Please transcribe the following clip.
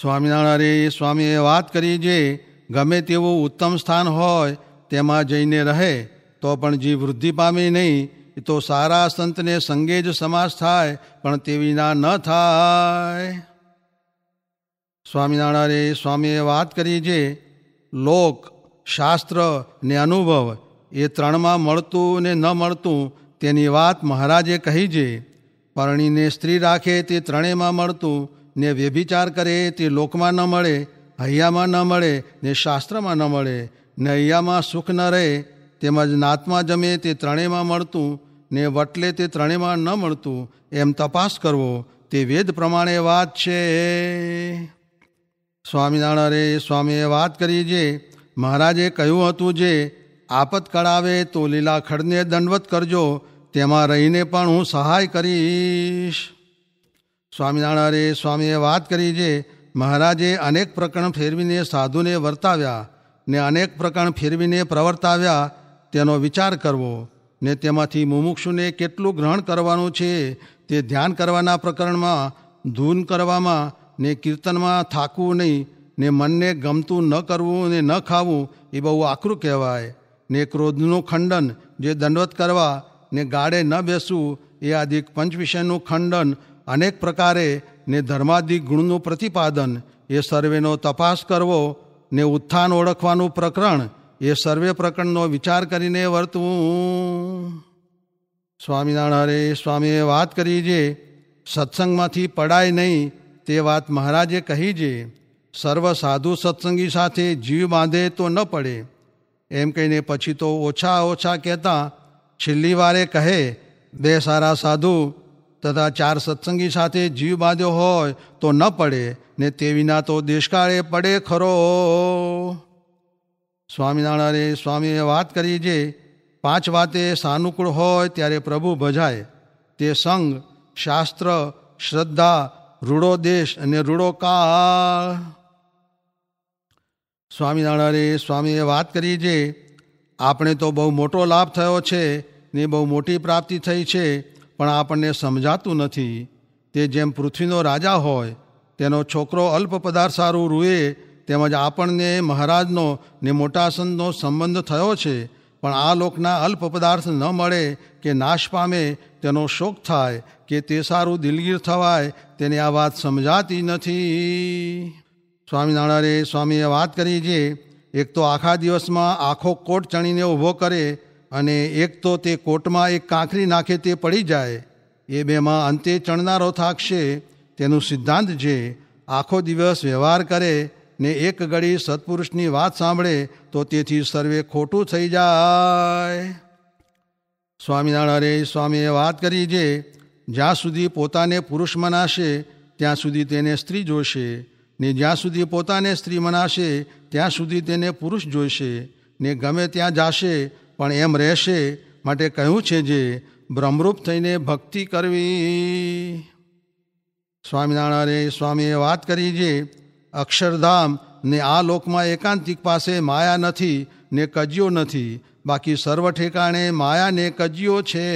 સ્વામિનારાયણ સ્વામીએ વાત કરી જે ગમે તેવું ઉત્તમ સ્થાન હોય તેમાં જઈને રહે, તો પણ જીવ વૃદ્ધિ પામે નહીં, એ તો સારા સંતને સંગે જ સમાસ થાય, પણ તે વિના ન થાય. સ્વામિનારાયણ સ્વામીએ વાત કરી જે લોક, શાસ્ત્ર ને અનુભવ, એ ત્રણમાં મળતું ને ન મળતું, તેની વાત મહારાજે કહી છે પરણીને સ્ત્રી રાખે તે ત્રણેયમાં મળતું ને વ્યભિચાર કરે તે લોકમાં ન મળે હૈયામાં ન મળે, ને શાસ્ત્રમાં ન મળે, ને હૈયામાં સુખ ન રહે, તેમજ નાતમાં જમે તે ત્રણેયમાં મળતું, ને વટલે તે ત્રણેયમાં ન મળતું, એમ તપાસ કરવો, તે વેદ પ્રમાણે વાત છે. સ્વામિનારાયણ સ્વામીએ વાત કરી જે, મહારાજે કહ્યું હતું જે, આપત કળાવે તો લીલા ખડને દંડવત કરજો, તેમાં રહીને પણ હું સહાય કરીશ. સ્વામિનારાયણ સ્વામીએ વાત કરી જે મહારાજે અનેક પ્રકરણ ફેરવીને સાધુને વર્તાવ્યા ને અનેક પ્રકરણ ફેરવીને પ્રવર્તાવ્યા, તેનો વિચાર કરવો ને તેમાંથી મુમુક્ષુને કેટલું ગ્રહણ કરવાનું છે તે ધ્યાન કરવાના પ્રકરણમાં, ધૂન કરવામાં ને કીર્તનમાં થાકવું નહીં ને મનને ગમતું ન કરવું ને ન ખાવું એ બહુ આકરું કહેવાય ને ક્રોધનું ખંડન જે દંડવત કરવા ને ગાળે ન બેસવું એ આદિક પંચ વિષયનું ખંડન અનેક પ્રકારે ને ધર્માદિક ગુણનું પ્રતિપાદન એ સર્વેનો તપાસ કરવો ને ઉત્થાન ઓળખવાનું પ્રકરણ એ સર્વે પ્રકરણનો વિચાર કરીને વર્તવું. સ્વામિનારાયણ હરે સ્વામીએ વાત કરી જે, સત્સંગમાંથી પડાય નહીં તે વાત મહારાજે કહી છે સર્વ સાધુ સત્સંગી સાથે જીવ બાંધે તો ન પડે. એમ કહીને પછી તો ઓછા ઓછા કહેતા, છેલ્લી વારે કહે, બે સારા સાધુ તથા ચાર સત્સંગી સાથે જીવ બાંધ્યો હોય તો ન પડે, ને તે વિના તો દેશકાળે પડે ખરો. સ્વામિનારાયણ સ્વામીએ વાત કરી જે પાંચ વાતે સાનુકૂળ હોય ત્યારે પ્રભુ ભજાય. તે સંગ, શાસ્ત્ર, શ્રદ્ધા રૂડો દેશ અને રૂડો કાળ સ્વામિનારાયણ સ્વામીએ વાત કરી જે, આપણે તો બહુ મોટો લાભ થયો છે, ને બહુ મોટી પ્રાપ્તિ થઈ છે પણ આપણને સમજાતું નથી. તે જેમ પૃથ્વીનો રાજા હોય, તેનો છોકરો અલ્પ પદાર્થ સારું રૂએ, તેમજ આપણને, મહારાજનો ને મોટાસનનો સંબંધ થયો છે, પણ આ લોકના અલ્પ પદાર્થ ન મળે કે નાશ પામે, તેનો શોક થાય, કે તે સારું દિલગીર થવાય, તેને આ વાત સમજાતી નથી. સ્વામિનારાયણે, સ્વામીએ વાત કરી છે એક તો આખા દિવસમાં આખો કોટ ચણીને ઊભો કરે અને એક તો તે કોટમાં એક કાંકરી નાખે તે પડી જાય, એ બેમાં અંતે ચણનારો થાકશે, તેનું સિદ્ધાંત છે આખો દિવસ વ્યવહાર કરે ને એક ઘડી સત્પુરુષની વાત સાંભળે, તો તેથી સર્વે ખોટું થઈ જાય. સ્વામિનારાયણ સ્વામીએ વાત કરી છે જ્યાં સુધી પોતાને પુરુષ મનાશે, ત્યાં સુધી તેને સ્ત્રી જોશે, ને જ્યાં સુધી પોતાને સ્ત્રી મનાશે, ત્યાં સુધી તેને પુરુષ જોઈશે ને ગમે ત્યાં જાશે પણ એમ રહેશે માટે કહ્યું છે જે બ્રહ્મરૂપ થઈને ભક્તિ કરવી. સ્વામિનારાયણ સ્વામીએ વાત કરી છે અક્ષરધામ ને આ લોકમાં એકાંતિક પાસે માયા નથી ને કજિયો નથી. બાકી સર્વ ઠેકાણે માયા ને કજિયો છે.